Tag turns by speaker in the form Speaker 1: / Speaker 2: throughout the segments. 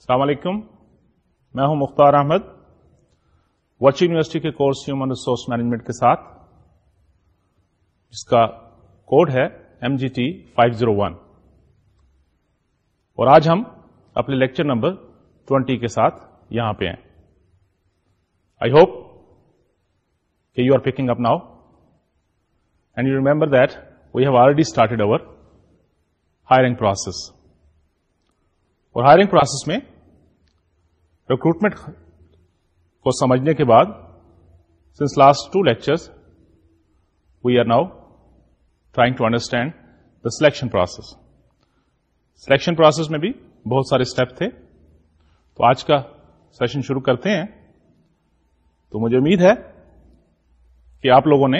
Speaker 1: السلام علیکم میں ہوں مختار احمد وچی یونیورسٹی کے کورس ہیومن ریسورس مینجمنٹ کے ساتھ جس کا کوڈ ہے M G T five zero one اور آج ہم اپنے لیکچر نمبر ٹوینٹی کے ساتھ یہاں پہ ہیں آئی ہوپ کہ you are picking up now and you remember that we have already started over hiring process اور ہائرنگ پروسیس میں ریکروٹمنٹ کو سمجھنے کے بعد since last two lectures we are now trying to understand the selection process selection process میں بھی بہت سارے اسٹیپ تھے تو آج کا سیشن شروع کرتے ہیں تو مجھے امید ہے کہ آپ لوگوں نے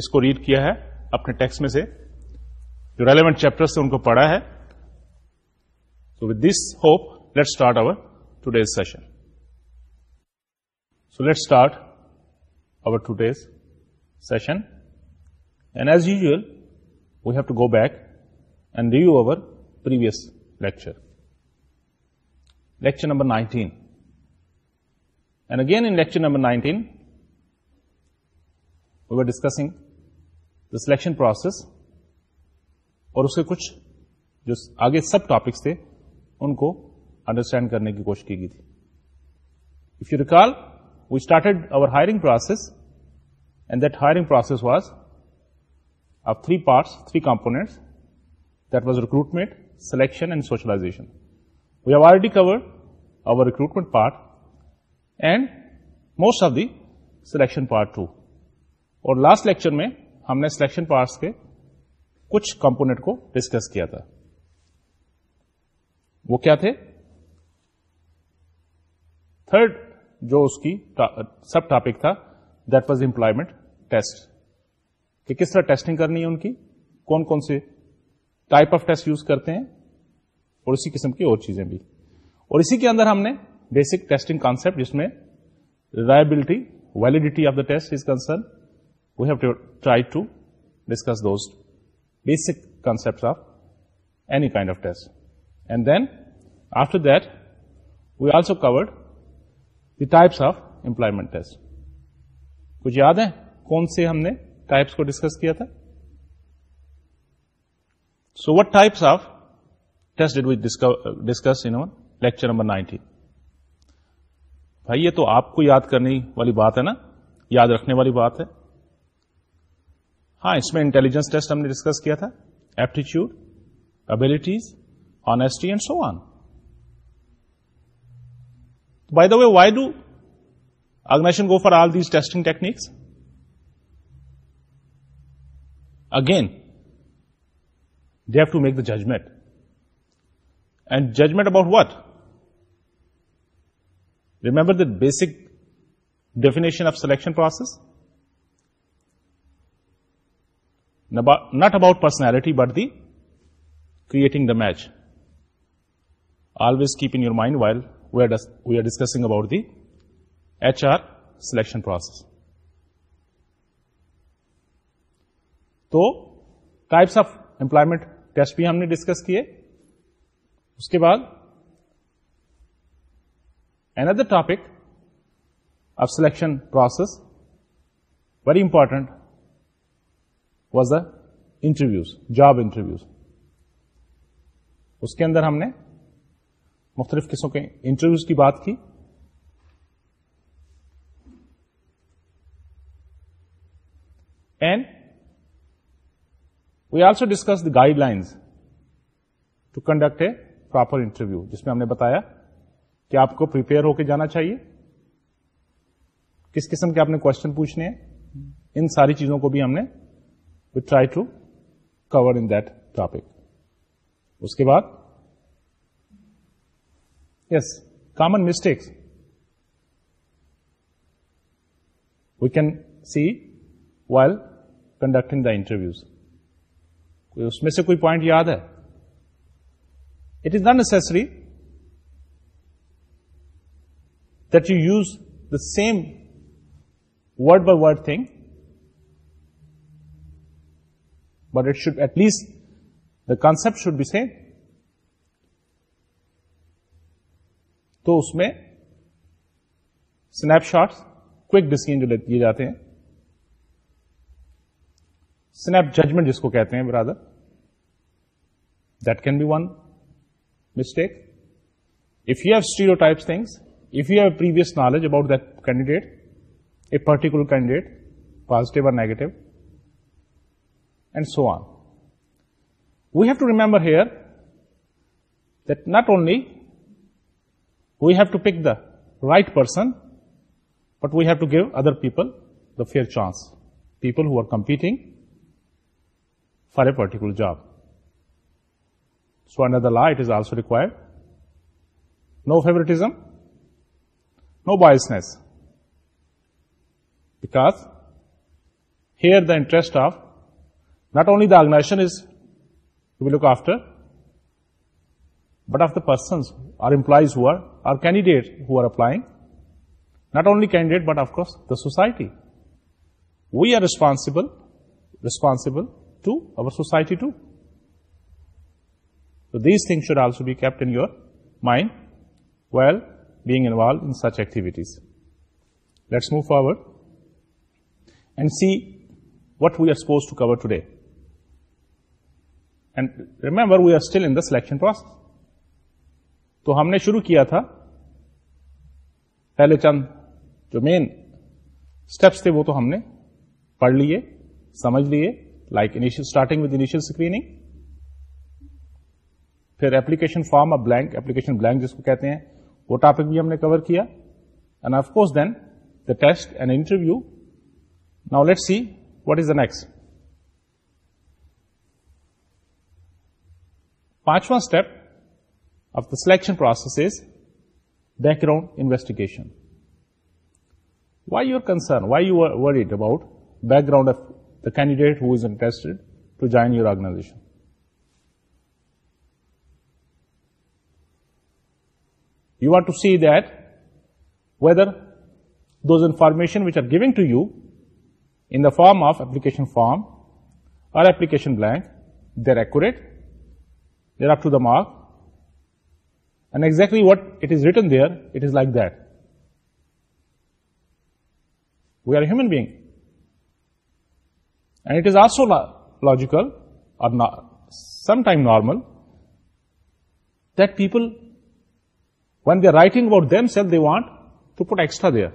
Speaker 1: اس کو ریڈ کیا ہے اپنے ٹیکس میں سے جو ریلیونٹ چیپٹر سے ان کو پڑھا ہے with this hope to start our today's session so let start our today's session and as usual we have to go back and review our previous lecture lecture number nineteen and again in lecture number nineteen we are discussing the selection process اور اس کے کچھ جو آگے سب topics تھے ان کو understand کرنے کی کوشش کی گئی تھی if you recall we started over hiring process and that hiring process was of three parts three components that was recruitment selection and socialisation we have already covered over recruitment part and most of the selection part too اور last lecture میں ہم نے selection parts کے کچھ component کو discuss کیا تھا وہ کیا تھے تھرڈ جو اس کی سب ٹاپک تھا دیٹ واز امپلائمنٹ ٹیسٹ کہ کس طرح ٹیسٹنگ کرنی ہے ان کی کون کون سے ٹائپ آف ٹیسٹ یوز کرتے ہیں اور اسی قسم کی اور چیزیں بھی اور اسی کے اندر ہم نے بیسک ٹیسٹنگ کانسپٹ جس میں reliability validity of the test is concern we have to try to discuss those basic concept of any kind of test then after that we also covered the types of employment test کچھ یاد ہے کون سے ہم نے types کو discuss کیا تھا so what types of test did we discuss in lecture number nineteen تو آپ کو یاد کرنے والی بات ہے نا یاد رکھنے والی بات ہے ہاں اس میں انٹیلیجنس ٹیسٹ ہم نے ڈسکس کیا تھا aptitude abilities honesty, and so on. By the way, why do organizations go for all these testing techniques? Again, they have to make the judgment. And judgment about what? Remember the basic definition of selection process? Not about personality, but the creating the match. Always keep in your mind while we are we are discussing about the H R selection process تو types of employment test بھی ہم نے discuss کیے اس کے بعد another topic of selection process very important was a interviews job interviews اس کے اندر ہم نے مختلف قسم کے انٹرویوز کی بات کی and we also discuss the guidelines to conduct a proper interview جس میں ہم نے بتایا کہ آپ کو ہو کے جانا چاہیے کس قسم کے آپ نے کوشچن پوچھنے ہیں ان ساری چیزوں کو بھی ہم نے we try to cover in that topic اس کے بعد common mistakes we can see while conduct in the interviews اس میں سے کوئی پوائنٹ یاد ہے it is not necessary that you use the same word by word thing but it should at least the concept should be same تو اس میں snap shots decision جو لیے جاتے ہیں اسنیپ ججمنٹ جس کو کہتے ہیں برادر that can be one mistake if you have Steve types things if you have previous knowledge about that candidate a particular candidate positive اور negative and so on we have to remember here that not only We have to pick the right person, but we have to give other people the fair chance, people who are competing for a particular job. So under the law, it is also required. No favoritism, no biasness, because here the interest of not only the organization is to be looked after, but of the persons or employees who are candidate who are applying not only candidate but of course the society we are responsible responsible to our society to this thing should also be kept in your mind well being involved in such activities let's move forward and see what we suppose to cover today and remember we are still in selection process تو ہم نے شروع کیا تھا پہلے چند جو مین steps تھے وہ تو ہم نے پڑھ لیے سمجھ لیے like initial starting with initial screening پھر ایپلیکیشن فارم اور بلینک ایپلیکیشن بلینک جس کو کہتے ہیں وہ ٹاپک بھی ہم نے کور کیا and of course then the test and interview now let see what is the next پانچواں step of the selection process is background investigation. Why you are concerned? Why you are worried about background of the candidate who is interested to join your organization? You want to see that whether those information which are given to you in the form of application form or application blank, they're accurate, they're up to the mark, and exactly what it is written there, it is like that. We are a human being. And it is also logical, or sometimes normal, that people, when they are writing about themselves, they want to put extra there.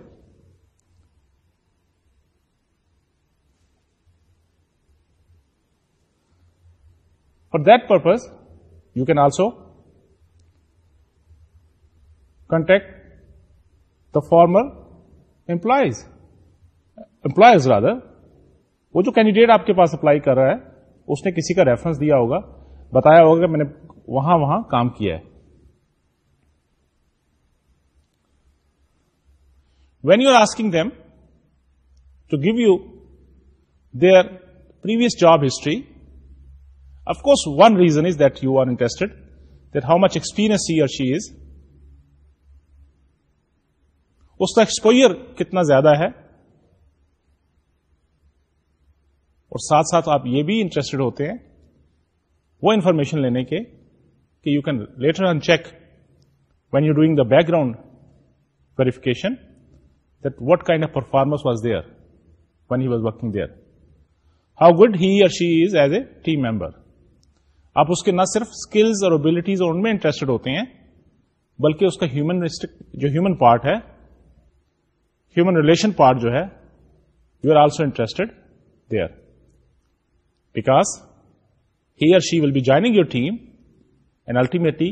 Speaker 1: For that purpose, you can also ٹ the former employees employers rather وہ جو candidate آپ کے پاس apply کر رہا ہے اس نے کسی کا ریفرنس دیا ہوگا بتایا ہوگا کہ میں نے وہاں وہاں کام کیا ہے when you are asking them to give you their previous job history of course one reason is that you are interest that how much experience your she is اس کا ایکسپوئر کتنا زیادہ ہے اور ساتھ ساتھ آپ یہ بھی انٹرسٹڈ ہوتے ہیں وہ انفارمیشن لینے کے کہ you can later on check when you doing the background verification that what kind of performance was there when he was working there how good he اور she is as a team member آپ اس کے نہ صرف skills اور abilities اور ان میں interested ہوتے ہیں بلکہ اس کا ہیومن جو ہیومن پارٹ ہے ہیومن ریلیشن پارٹ جو ہے you are also interested there because he or she will be joining your team and ultimately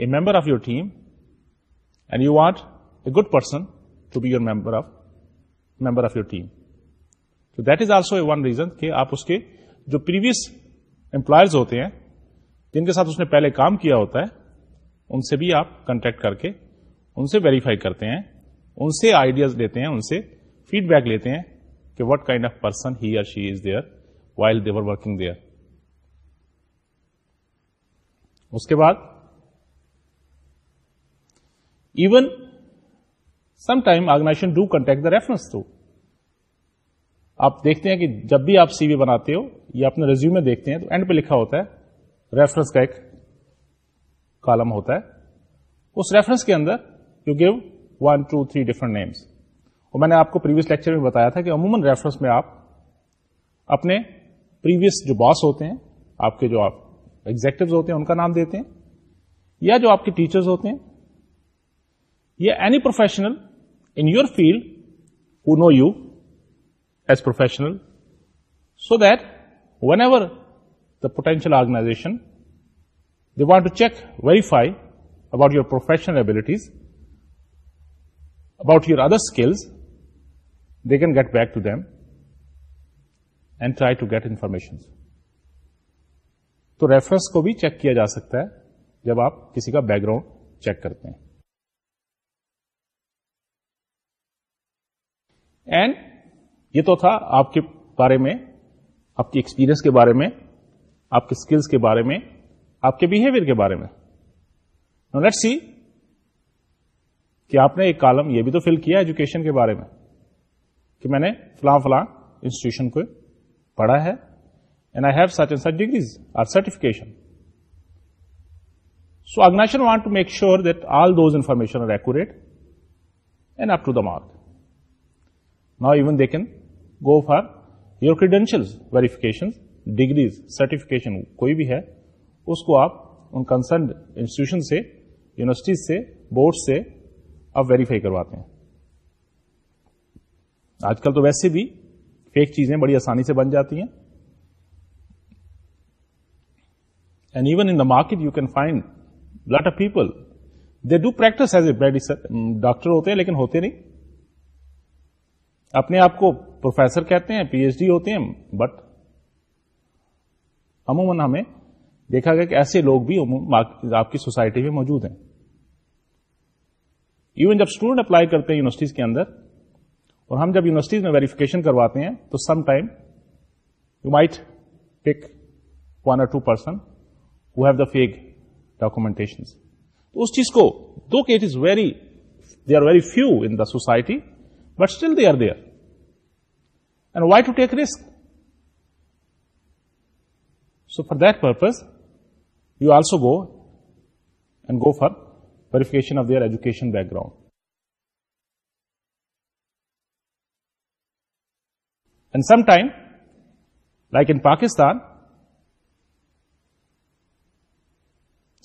Speaker 1: a member of your team and you want a good person to be your member of member of your team تو that is also a one reason کہ آپ اس کے جو previous employers ہوتے ہیں جن کے ساتھ اس نے پہلے کام کیا ہوتا ہے ان سے بھی آپ کنٹیکٹ کر کے ان سے ویریفائی کرتے ہیں ان سے آئیڈیاز لیتے ہیں ان سے فیڈ بیک لیتے ہیں کہ what kind of person he or she is there while they were working there اس کے بعد even some time organization do contact the reference through آپ دیکھتے ہیں کہ جب بھی آپ سی وی بناتے ہو یا اپنے ریزیوم میں دیکھتے ہیں تو اینڈ پہ لکھا ہوتا ہے ریفرنس کا ایک کالم ہوتا ہے اس ریفرنس کے اندر you give one two three different names اور میں نے آپ کو پریویس لیکچر میں بتایا تھا کہ عموماً ریفرنس میں آپ اپنے پریویس جو باس ہوتے ہیں آپ کے جو آپ ایگزیکٹو ہوتے ہیں ان کا نام دیتے ہیں یا جو آپ کے ٹیچرز ہوتے ہیں یا any professional in your field who know you as professional so that whenever the potential organization they want to check verify about your professional abilities about your other skills they can get back to them and try to get information تو reference کو بھی check کیا جا سکتا ہے جب آپ کسی کا بیک گراؤنڈ چیک کرتے ہیں اینڈ یہ تو تھا آپ کے بارے میں آپ کے ایکسپیرئنس کے بارے میں آپ کے اسکلس کے بارے میں آپ کے بہیویئر کے بارے میں لیٹ سی کہ آپ نے ایک کالم یہ بھی تو فل کیا ایجوکیشن کے بارے میں کہ میں نے فلاں فلاں انسٹیٹیوشن کو پڑھا ہے and and I have such such degrees or certification so organization want to make sure that all those information are accurate and up to the mark نا even they can go for your credential verification degrees certification کوئی بھی ہے اس کو آپ ان concerned institution سے universities سے بورڈ سے ویریفائی کرواتے ہیں آج کل تو ویسے بھی فیک چیزیں بڑی آسانی سے بن جاتی ہیں and even in market you can find lot of people they do practice as a doctor ہوتے ہیں لیکن ہوتے نہیں اپنے آپ کو پروفیسر کہتے ہیں پی ایچ ڈی ہوتے ہیں بٹ عموماً ہمیں دیکھا گیا کہ ایسے لوگ بھی آپ کی سوسائٹی میں موجود ہیں ایون جب اسٹوڈنٹ اپلائی کرتے ہیں یونیورسٹیز کے اندر اور ہم جب یونیورسٹیز میں ویریفیکیشن کرواتے ہیں تو some time you might pick one or two person who have the fake تو اس چیز کو دو کہ it is very they are very few in the society but still they are there and why to take risk so for that purpose you also go and go for verification of their education background. And sometime, like in Pakistan,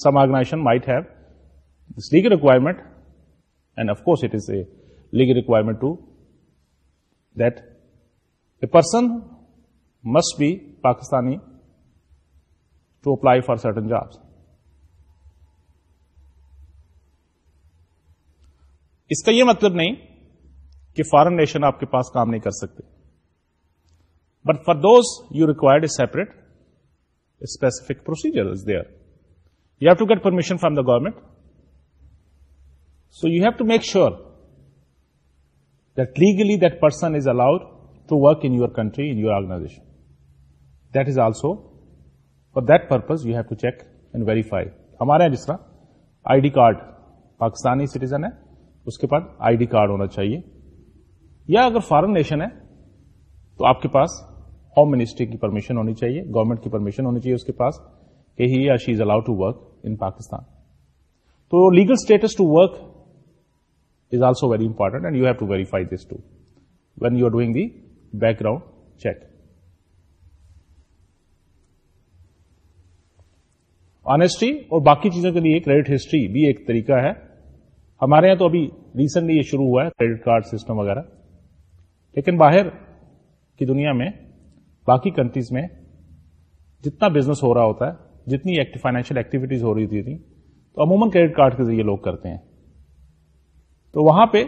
Speaker 1: some organization might have this legal requirement, and of course it is a legal requirement too, that a person must be Pakistani to apply for certain jobs. اس کا یہ مطلب نہیں کہ foreign nation آپ کے پاس کام نہیں کر سکتے but for those you required a separate specific procedure is there you have to get permission from the government so you have to make sure that legally that person is allowed to work in your country in your organization that is also for that purpose you have to check and verify ہمارے یہاں جس طرح I D card Pakistani citizen ہے اس کے پاس I D card ہونا چاہیے یا اگر فارن نیشن ہے تو آپ کے پاس ہوم منسٹری کی پرمیشن ہونی چاہیے گورنمنٹ کی پرمیشن ہونی چاہیے اس کے پاس کہ he she is allow to work in Pakistan تو legal status to work is also very important you have to verify this too when you are doing the background check honesty اور باقی چیزوں کے لیے کریڈٹ ہسٹری بھی ایک طریقہ ہے ہمارے یہاں تو ابھی ریسنٹلی یہ شروع ہوا ہے کریڈٹ کارڈ سسٹم وغیرہ لیکن باہر کی دنیا میں باقی کنٹریز میں جتنا بزنس ہو رہا ہوتا ہے جتنی فائنینشیل ایکٹیویٹیز ہو رہی ہوتی تھیں تو عموماً کریڈٹ کارڈ کے ذریعے لوگ کرتے ہیں تو وہاں پہ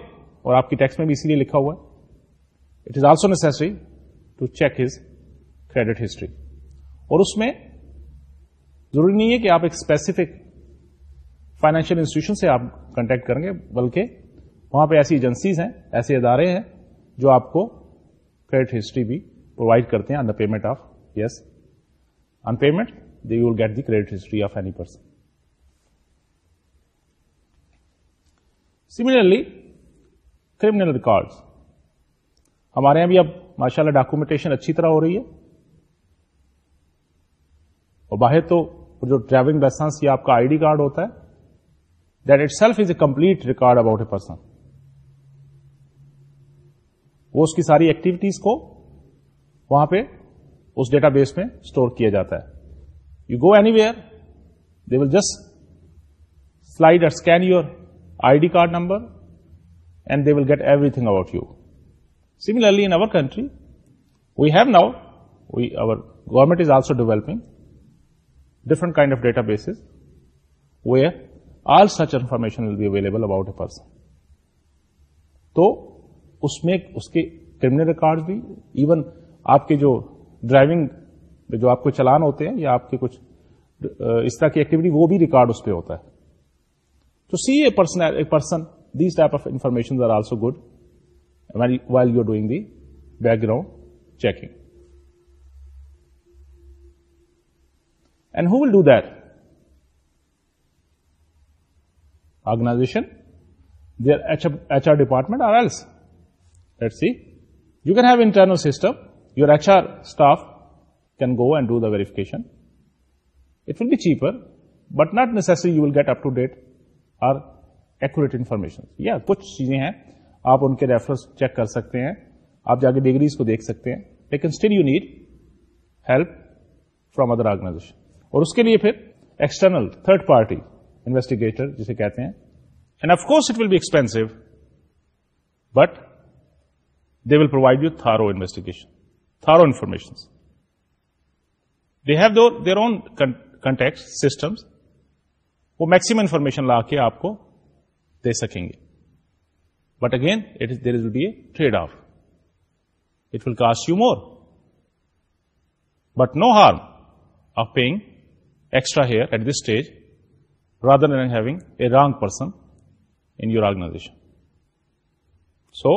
Speaker 1: اور آپ کی ٹیکس میں بھی اسی لیے لکھا ہوا ہے it is also necessary to check his credit history اور اس میں ضروری نہیں ہے کہ آپ ایک اسپیسیفک فائنینشیل انسٹیٹیوشن سے آپ کانٹیکٹ کریں گے بلکہ وہاں پہ ایسی ایجنسیز ہیں ایسے ادارے ہیں جو آپ کو کریڈٹ ہسٹری بھی پرووائڈ کرتے ہیں on the payment of yes on payment they will get the credit history of any person similarly criminal record ہمارے یہاں بھی اب ماشاء اللہ ڈاکومنٹیشن اچھی طرح ہو رہی ہے اور باہر تو جو ڈرائیونگ لائسنس یا آپ کا آئی ڈی کارڈ ہوتا ہے itself self is a complete record about a person اس کی ساری ایکٹیویٹیز کو وہاں پہ اس ڈیٹا بیس میں اسٹور کیا جاتا ہے you go anywhere they will just slide اور scan your I D card number and they will get everything about you in our country we have now we our government is also developing different kind of databases where all such information will be available about a person تو اس میں اس کے criminal record بھی even آپ کے جو driving جو آپ کو چلان ہوتے ہیں یا آپ کے کچھ اس طرح کی ایکٹیویٹی وہ بھی ریکارڈ اس پہ ہوتا ہے تو see a a person these type of information are also good while you doing the background checking and who will do that organization دیچ are department let see you can have internal system you H R staff can go and do the verification it will be cheaper but not necessary you will get up to date or exact information یا کچھ چیزیں ہیں آپ ان کے reference check کر سکتے ہیں آپ جا کے ڈگریز کو دیکھ سکتے ہیں لیکن still you need help from other organization اور اس کے لیے پھر ایکسٹرنل تھرڈ پارٹی انویسٹیگیٹر جسے کہتے ہیں and of course it will be expensive but they will provide you thorough investigation thorough information they have their own contact systems وہ maximum information لا کے آپ کو دے سکیں گے but again it there will be a trade off it will cost you more but no harm of paying extra here at this stage than having a wrong person in your organization so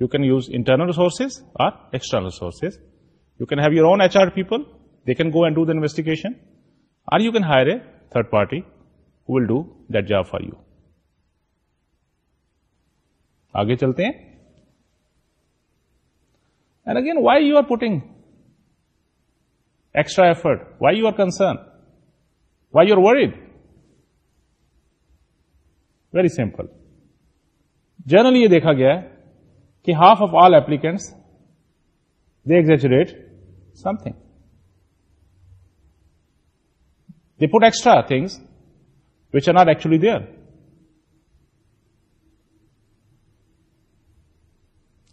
Speaker 1: you can use internal resource اور external resources you can have your own H R people they can go and do the investigation or you can hire a third party who will do the for you آگے چلتے ہیں and again why you are putting extra effort why you are concern why your worried very very simple general یہ دیکھا گیا ہے کہ half of all applicants they they put extra something are put extra things are not actually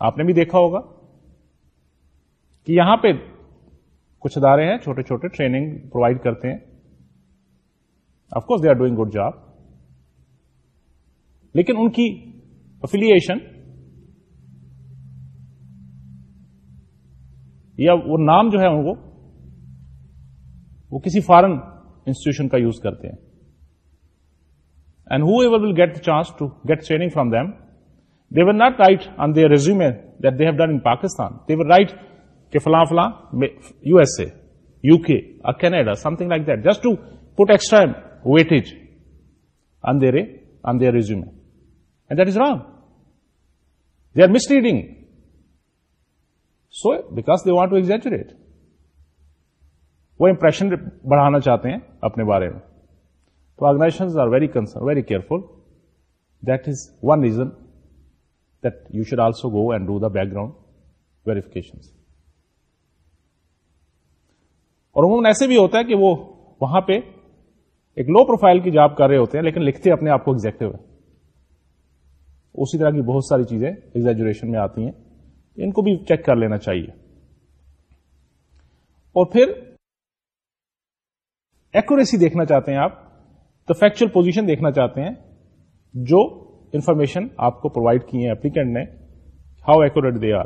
Speaker 1: آپ نے بھی دیکھا ہوگا کہ یہاں پہ کچھ ادارے ہیں چھوٹے چھوٹے ٹریننگ پرووائڈ کرتے ہیں of course they are doing good job لیکن ان کی افیلیشن یا وہ نام جو ہے ان کو وہ کسی فارن انسٹیٹیوشن کا یوز کرتے ہیں and whoever will get the chance to get training from them they will not write on they resume that have done in Pakistan they will write کے فلاں فلاں U S A U K Canada something like that just to put extra weightage on their, on resume and that is wrong they are misreading so because they want to exaggerate. وہ impression بڑھانا چاہتے ہیں اپنے بارے میں تو organization are very concern very careful that is one reason that you should also go and do the background verification اور عموماً ایسے بھی ہوتا ہے کہ وہ وہاں پہ ایک لو پروفائل کی جاب کر رہے ہوتے ہیں لیکن لکھتے اپنے آپ کو ایگزیکٹو ہے اسی طرح کی بہت ساری چیزیں ایگزیجوریشن میں آتی ہیں ان کو بھی چیک کر لینا چاہیے اور پھر ایکوریسی دیکھنا چاہتے ہیں آپ تو فیکچل پوزیشن دیکھنا چاہتے ہیں جو انفارمیشن آپ کو پرووائڈ کی ہے اپلیکینٹ نے how accurate they are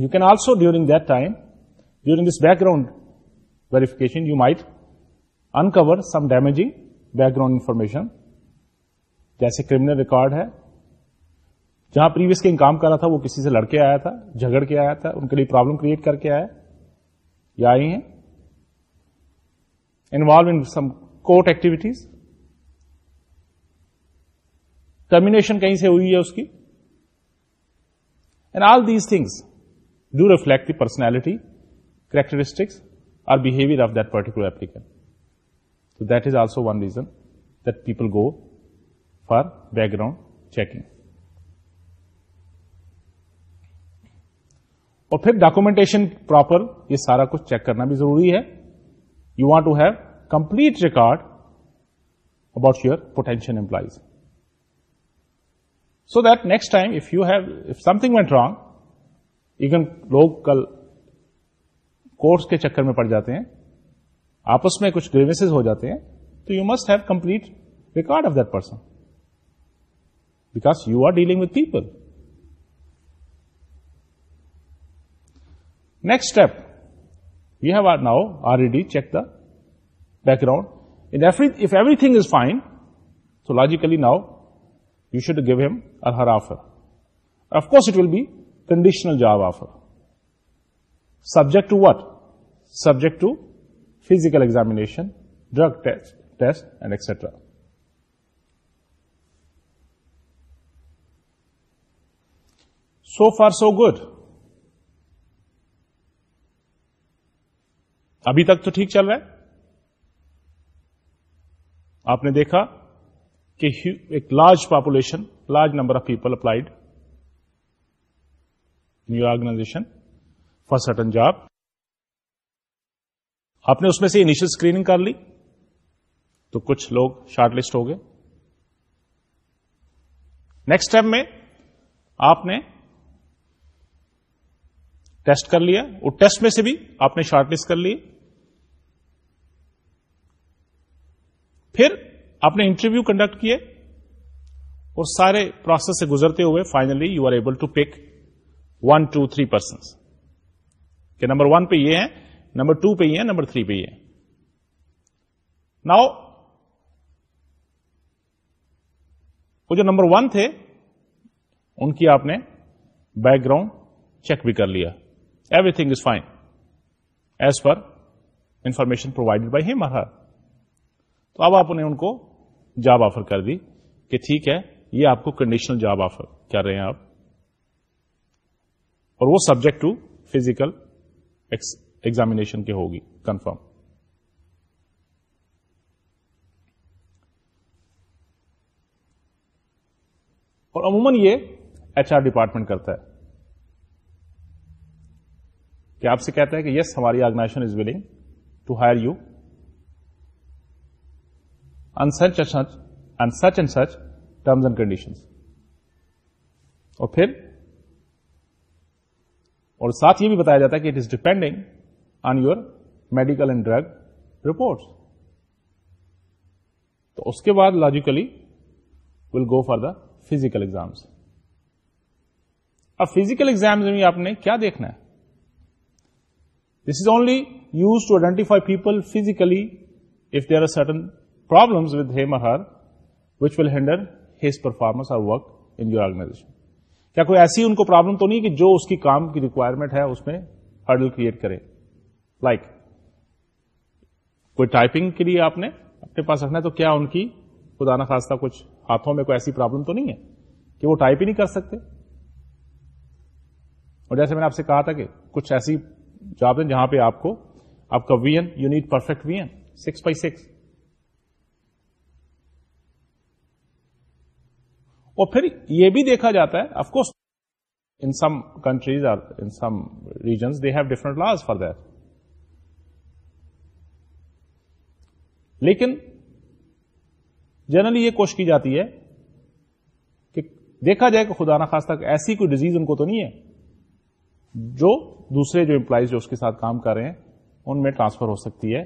Speaker 1: you can also during that time during this background verification you might Ankur some damaging background information جیسے کریمنل ریکارڈ ہے جہاں پریویس کے انکام کرا تھا وہ کسی سے لڑ کے آیا تھا جھگڑ کے آیا تھا ان کے لیے پرابلم کریٹ کر کے آیا یا آئی ہیں involve in some court activities termination کہیں سے ہوئی ہے اس کی and all these things do reflect the personality characteristics or behaviour of that particular applicant. So that is also one reason that people go for background checking اور پھر documentation proper یہ سارا کچھ چیک کرنا بھی ضروری ہے you want to have complete record about your potential employees so that next time if you have something went wrong even لوگ کل کورس کے چکر میں پڑ جاتے ہیں آپس میں کچھ گریویسز ہو جاتے ہیں تو you must have complete record of that person because you are dealing with people next step you have are now already check the background if everything is fine تو logically now you should give him or her offer of course it will be conditional job offer subject to what subject to physical examination drug test and extra so far so good ابھی تک تو ٹھیک چل رہا ہے آپ نے دیکھا کہ ایک large population large number of people applied organization for certain job آپ نے اس میں سے انیشل اسکریننگ کر لی تو کچھ لوگ شارٹ لسٹ ہو گئے نیکسٹ اسٹیپ میں آپ نے ٹیسٹ کر لیا اور ٹیسٹ میں سے بھی آپ نے شارٹ لسٹ کر لی پھر آپ نے انٹرویو کنڈکٹ کیے اور سارے پروسیس سے گزرتے ہوئے finally you are able to pick one two three persons کہ نمبر ون پہ یہ ہے نمبر ٹو پہ یہ ہے نمبر تھری پہ یہ ناؤ وہ جو نمبر ون تھے ان کی آپ نے بیک گراؤنڈ چیک بھی کر لیا everything is fine as per information provided by him تو اب آپ نے ان کو جاب آفر کر دی کہ ٹھیک ہے یہ آپ کو کنڈیشنل جاب آفر کر رہے ہیں آپ اور وہ سبجیکٹ ٹو فزیکل ایگزامیشن کی ہوگی کنفرم اور عموماً یہ ایچ آر ڈپارٹمنٹ کرتا ہے کہ آپ سے کہتا ہے کہ یس ہماری organization is willing to hire you in such and such in such and such terms and condition اور پھر اور ساتھ یہ بھی بتایا جاتا ہے کہ it is depending on your medical and drug reports تو اس کے بعد logically will go for the physical exams اب فزیکل ایگزام میں آپ نے کیا دیکھنا ہے this is only use to identify people physically if or certain problem with him her which will handle his performance or work in your organization کوئی ایسی ان کو پرابلم تو نہیں کہ جو اس کی کام کی ریکوائرمنٹ ہے اس میں ہرڈل کریٹ کرے لائک کوئی ٹائپنگ کے لیے آپ نے اپنے پاس رکھنا ہے تو کیا ان کی خدانہ خاصتا کچھ ہاتھوں میں کوئی ایسی پرابلم تو نہیں ہے کہ وہ ٹائپ ہی نہیں کر سکتے اور جیسے میں نے آپ سے کہا تھا کہ کچھ ایسی جاب ہیں جہاں پہ آپ کو آپ کا vision you need perfect vision six by six اور پھر یہ بھی دیکھا جاتا ہے of course in some countries or in some regions they have different laws for that لیکن جنرلی یہ کوشش کی جاتی ہے کہ دیکھا جائے کہ خدا نا خاص ایسی کوئی ڈیزیز ان کو تو نہیں ہے جو دوسرے جو امپلائیز جو اس کے ساتھ کام کر رہے ہیں ان میں ٹرانسفر ہو سکتی ہے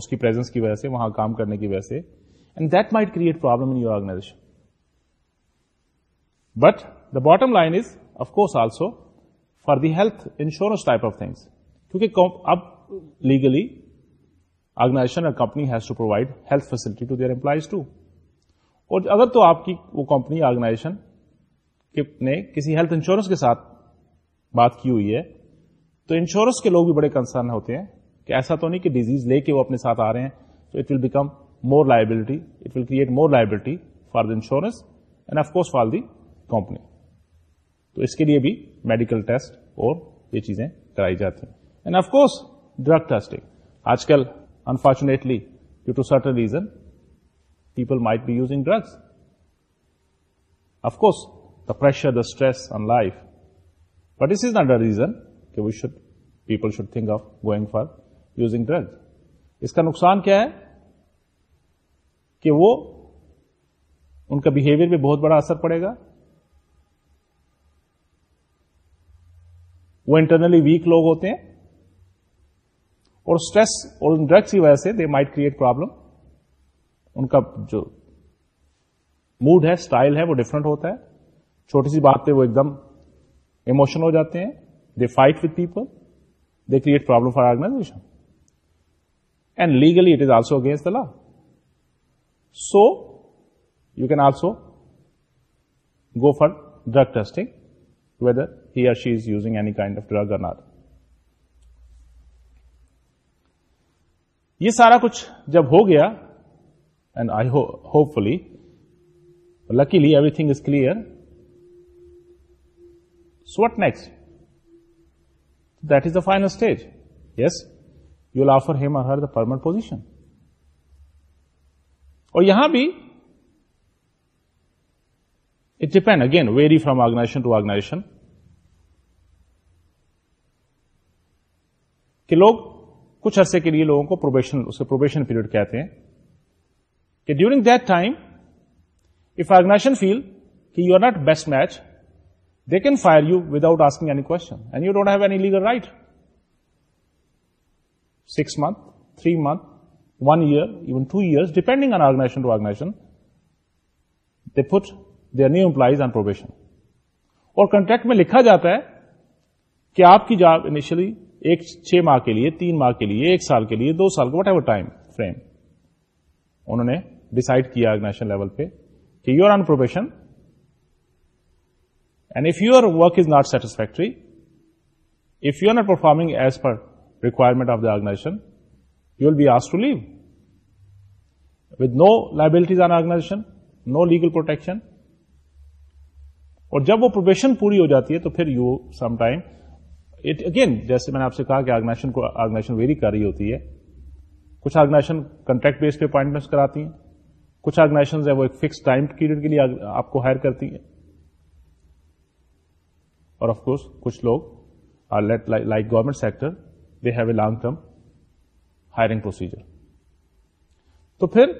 Speaker 1: اس کی پرزینس کی وجہ سے وہاں کام کرنے کی وجہ سے and that might create problem in your organization but the bottom line is of course also for the health insurance type of things کیونکہ اب لیگلی آرگنائزیشن اور company has to provide health facility employees too اور اگر تو آپ کی وہ company organization نے کسی ہیلتھ انشورنس کے ساتھ بات کی ہوئی ہے تو انشورنس کے لوگ بھی بڑے کنسرن ہوتے ہیں کہ ایسا تو نہیں کہ ڈیزیز لے کے وہ اپنے ساتھ آ رہے ہیں تو it will become more liability it will create more liability for the insurance and of course for the company تو اس کے لیے بھی میڈیکل ٹیسٹ اور یہ چیزیں کرائی جاتی ہیں and of course drug testing آج کل unfortunately due to certain reason people might be using drugs of course the pressure the stress on life but is not a reason کہ we should people should think of going for using drug اس کا نقصان کیا ہے کہ وہ ان کا behaviour پہ بہت بڑا اثر پڑے گا وہ انٹرنلی ویک لوگ ہوتے ہیں اور اسٹریس اور ان ڈرگس کی وجہ سے دے مائٹ کریٹ پرابلم ان کا جو موڈ ہے اسٹائل ہے وہ ڈفرنٹ ہوتا ہے چھوٹی سی بات پہ وہ ایک دم ایموشن ہو جاتے ہیں they fight with people they create problem for organization and legally it is also against the law so you can also go for drug testing whether or she is using any kind of drug یہ سارا کچھ جب ہو گیا and I hopefully likely everything is clear so what next that is the final stage yes you offer him or her the permanent position اور یہاں بھی it depend again vary from organization to organization کہ لوگ کچھ عرصے کے لیے لوگوں کو پروبیشن اسے پروبیشن پیریڈ کہتے ہیں کہ during that time if organization feel کہ you are not best match they can fire you without asking any question and you don't have any legal right six month three month one year even two year depending on organization to organization they put they new employees on probation اور contract میں لکھا جاتا ہے کہ آپ کی job initially ایک چھ ماہ کے لیے تین ماہ کے لیے ایک سال کے لیے دو سال کا وٹ ایور ٹائم فریم انہوں نے ڈسائڈ کیا آرگنائزیشن لیول پہ کہ you are on probation and if you are work is not satisfactory if you are not performing as per requirement of the organization you will be as to leave with no liabilities on organization no legal protection اور جب وہ probation پوری ہو جاتی ہے تو پھر you sometime again جیسے میں نے آپ سے کہا کہ آرگنائزیشن کو آرگنائزیشن ویری کر رہی ہوتی ہے کچھ آرگنائزیشن کنٹریکٹ بیس پہ اپوائنمنٹ کراتی ہیں کچھ آرگنائزیشن ہے وہ ایک فکس ٹائم پیریڈ کے لیے آپ کو ہائر کرتی ہیں اور آف کورس کچھ لوگ like government sector they have a long term hiring procedure تو پھر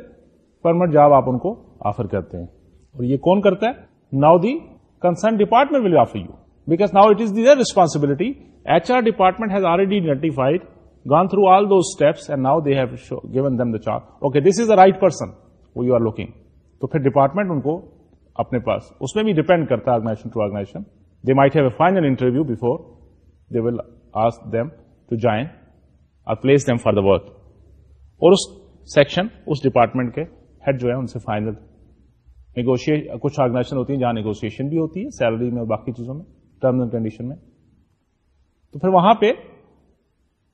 Speaker 1: پرمنٹ جاب آپ ان کو آفر کرتے ہیں اور یہ کون کرتا ہے now the concern department will offer you because now it is their responsibility H R department has already notified gone through all those now they ہی چار okay this is a right person looking تو پھر department ان کو اپنے پاس اس میں بھی depend کرتا ہے final interview before they will ask them to join a place them for the work اور اس سیکشن اس ڈپارٹمنٹ کے ہیڈ جو ہے ان سے فائنل نیگوشیٹ کچھ آرگنیجن ہوتی ہیں جہاں نیگوشیشن بھی ہوتی ہے سیلری میں اور باقی چیزوں میں کنڈیشن میں تو پھر وہاں پہ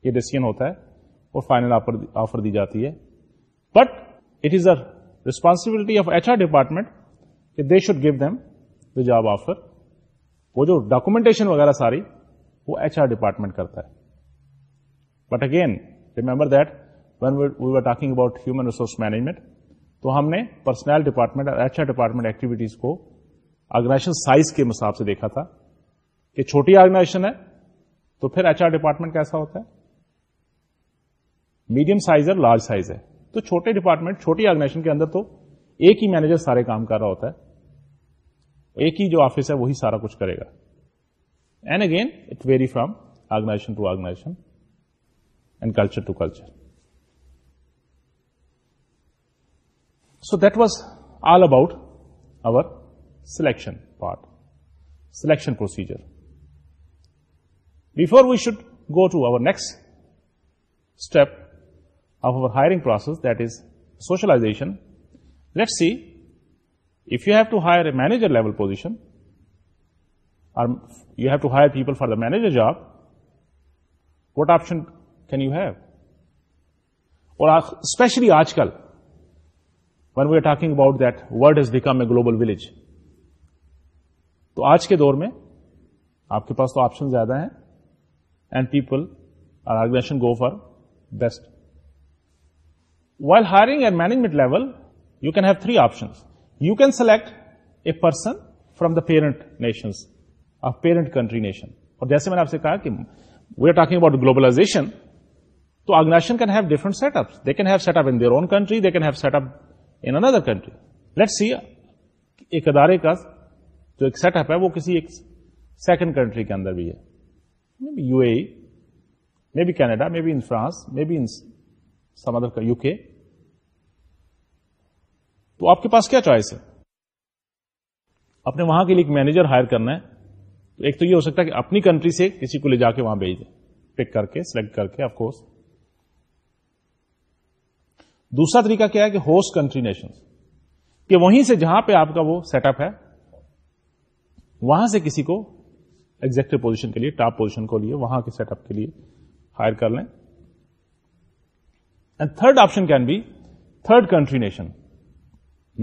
Speaker 1: یہ ڈیسیزن ہوتا ہے اور فائنل آفر دی جاتی ہے but it is a responsibility of H R department کہ they should give them the job offer وہ جو ڈاکومینٹیشن وغیرہ ساری وہ ایچ آر ڈپارٹمنٹ کرتا ہے but again remember that when we are talking about human resource management تو ہم نے پرسنل ڈپارٹمنٹ اور ایچ آر ڈپارٹمنٹ ایکٹیویٹیز کو آرگنائزیشن سائز کے حساب سے دیکھا تھا چھوٹی آرگنائزیشن ہے تو پھر ایچ آر ڈپارٹمنٹ کیسا ہوتا ہے میڈیم سائز اور لارج سائز ہے تو چھوٹے ڈپارٹمنٹ چھوٹی آرگنائزیشن کے اندر تو ایک ہی مینیجر سارے کام کر رہا ہوتا ہے ایک ہی جو آفس ہے وہی سارا کچھ کرے گا and again it vary from organization to organization and culture to culture so that was all about our selection part selection procedure before we should go to our next step of our hiring process that is socialization let see if you have to hire a manager level position or you have to hire people for the manager job what option can you have اور especially آج کل when we are talking about that world is become a global village تو آج کے دور میں آپ کے پاس تو آپشن زیادہ ہیں and people are organization go for best while hiring and management level you can have three options you can select a person from the parent nation parent country nation اور جیسے میں نے آپ سے کہا کہ we are talking about globalization تو organization can have different set up they can have set up in their own country they can have set up in another country let see ایک ادارے کا جو ایک سیٹ اپ ہے وہ کسی ایک سیکنڈ کنٹری کے اندر بھی ہے may be U A may be Canada may be in France may be in Samudra U K تو آپ کے پاس کیا چوائس ہے آپ نے وہاں کے لیے ایک مینیجر ہائر کرنا ہے تو ایک تو یہ ہو سکتا ہے کہ اپنی کنٹری سے کسی کو لے جا کے وہاں بھیج دیں پک کر کے سلیکٹ کر کے آف کورس دوسرا طریقہ کیا ہے کہ ہوسٹ کنٹری نیشن کہ وہیں سے جہاں پہ آپ کا وہ سیٹ اپ ہے وہاں سے کسی کو ایگزیکٹو پوزیشن کے لیے ٹاپ پوزیشن کو لیے وہاں کے سیٹ اپ کے لیے ہائر کر لیں and third option can be third country nation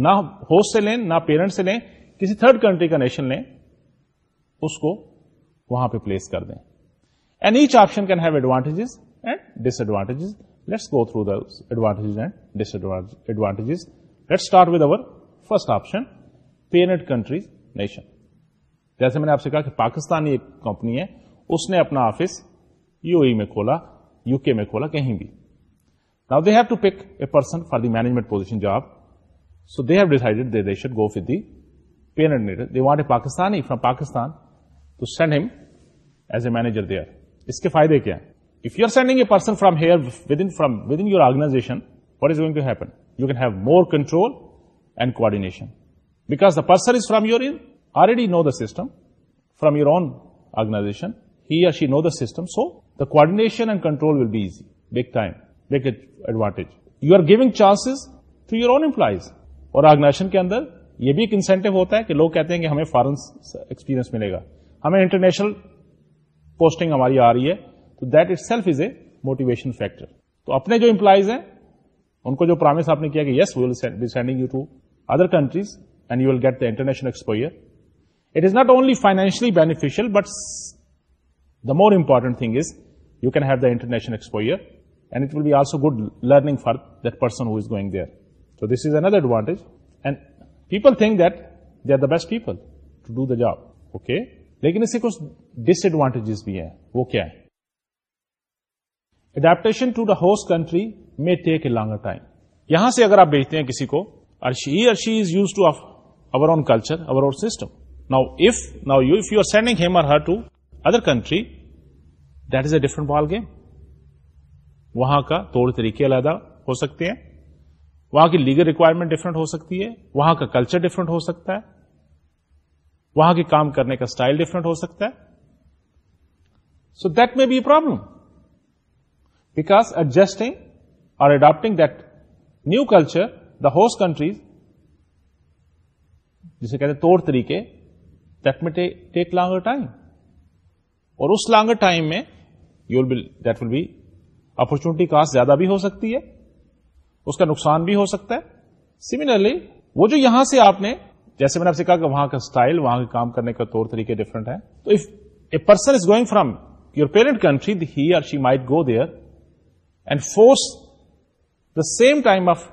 Speaker 1: نہ ہوسٹ سے لیں نہ پیرنٹ سے لیں کسی تھرڈ کنٹری کا نیشن لیں اس کو وہاں پہ پلیس کر دیں and each option can have advantages and disadvantages let's go through the advantages and disadvantages let start with our first option parent countries nation جیسے میں نے آپ سے کہا کہ پاکستانی ایک کمپنی ہے اس نے اپنا آفس یو ای میں کھولا یو کے میں کھولا کہیں بھی now they have to pick a person for the management position job so they they they have decided go the leader they want a Pakistan to send him as a manager there اس کے فائدے کیا if you are sending a person from here from with in your organization what is going to happen you can have more control and coordination because the person is from your know the system from your own organization know the system so the coordination and control will be easy week time advantage you are giving chances to your own employees اور organization کے اندر یہ بھی ایک incentive ہوتا ہے کہ لوگ کہتے ہیں کہ ہمیں فارن ایکسپیرینس ملے گا ہمیں انٹرنیشنل پوسٹنگ ہماری آ رہی ہے تو that itself is a motivation factor تو اپنے جو امپلائیز ہیں ان کو جو پرامس آپ نے کیا کہ yes we will be sending you to other countries and you will get the international exposure is not only financially beneficial but the more important thing is you can have the international exposure and it will be also good learning for درسن who is going there تو this is another advantage people think that they are the best people to do the job okay لیکن اس سے کچھ ڈس advantages بھی ہیں وہ کیا ہے اڈیپٹیشن ٹو داسٹ کنٹری میں take a long uh time یہاں سے اگر آپ بھیجتے ہیں کسی کو or she or she is use to O culture our own system you now you if you are sending him or her to other is a different ball game وہاں کا طور طریقے علیحدہ ہو سکتے ہیں وہاں کی لیگل ریکوائرمنٹ ڈفرنٹ ہو سکتی ہے وہاں کا کلچر ڈفرنٹ ہو سکتا ہے وہاں کے کام کرنے کا اسٹائل ڈفرنٹ ہو سکتا ہے so that may be problem because adjusting اور adapting that new culture the host countries جسے کہتے ہیں طور طریقے ٹیک لانگ ٹائم اور اس لانگر ٹائم میں you will that will be opportunity cost زیادہ بھی ہو سکتی ہے اس کا نقصان بھی ہو سکتا ہے سملرلی وہ جو یہاں سے آپ نے جیسے میں نے آپ سے کہا کہ وہاں کا اسٹائل وہاں کے کام کرنے کا طور طریقے ڈفرنٹ ہے تو if a person is going from your parent country he or she might go there and force the same time of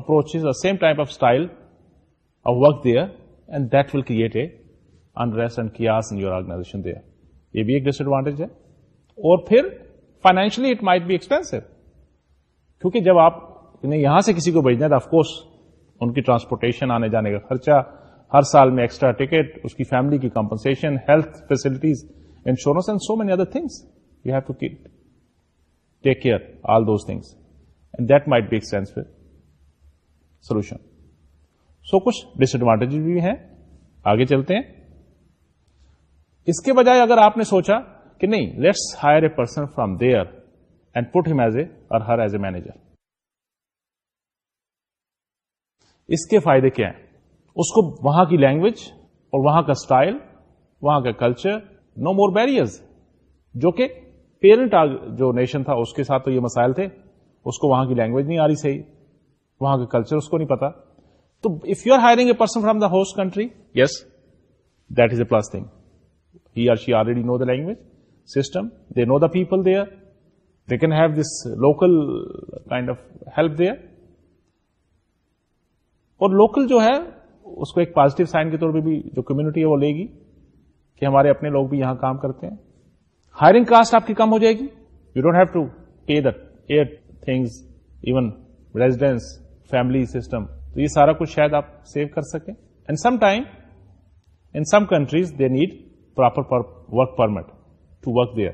Speaker 1: approach same type of style of work there and that will create a یہ بھی ایک disadvantage ہے اور پھر financially it might be expensive کیونکہ جب آپ یہاں سے کسی کو بھیجنا ہے تو کورس ان کی ٹرانسپورٹیشن آنے جانے کا خرچہ ہر سال میں ایکسٹرا ٹکٹ اس کی فیملی کی compensation health facilities insurance and so many other things you have to take care all those things and that might be expense solution so کچھ ڈس ایڈوانٹیج بھی ہیں آگے چلتے ہیں اس کے بجائے اگر آپ نے سوچا کہ نہیں let's hire a person from there and put him as a or her as a manager اس کے فائدے کیا ہیں اس کو وہاں کی لینگویج اور وہاں کا اسٹائل وہاں کا کلچر نو مور بیرئرز جو کہ پیرنٹ جو نیشن تھا اس کے ساتھ تو یہ مسائل تھے اس کو وہاں کی لینگویج نہیں آ رہی صحیح وہاں کا کلچر اس کو نہیں پتا تو if you are hiring a person from the host country yes that is a plus thing or she already know the language system they know the people they they can have this local kind of help there اور local جو ہے اس کو ایک positive sign کے طور پہ بھی جو کمیونٹی ہے وہ لے گی کہ ہمارے اپنے لوگ بھی یہاں کام کرتے ہیں ہائرنگ کاسٹ آپ کی کم ہو جائے گی you don't have to pay the things even residence family system تو یہ سارا کچھ شاید آپ سیو کر سکیں and some time in some countries they need proper work permit to work there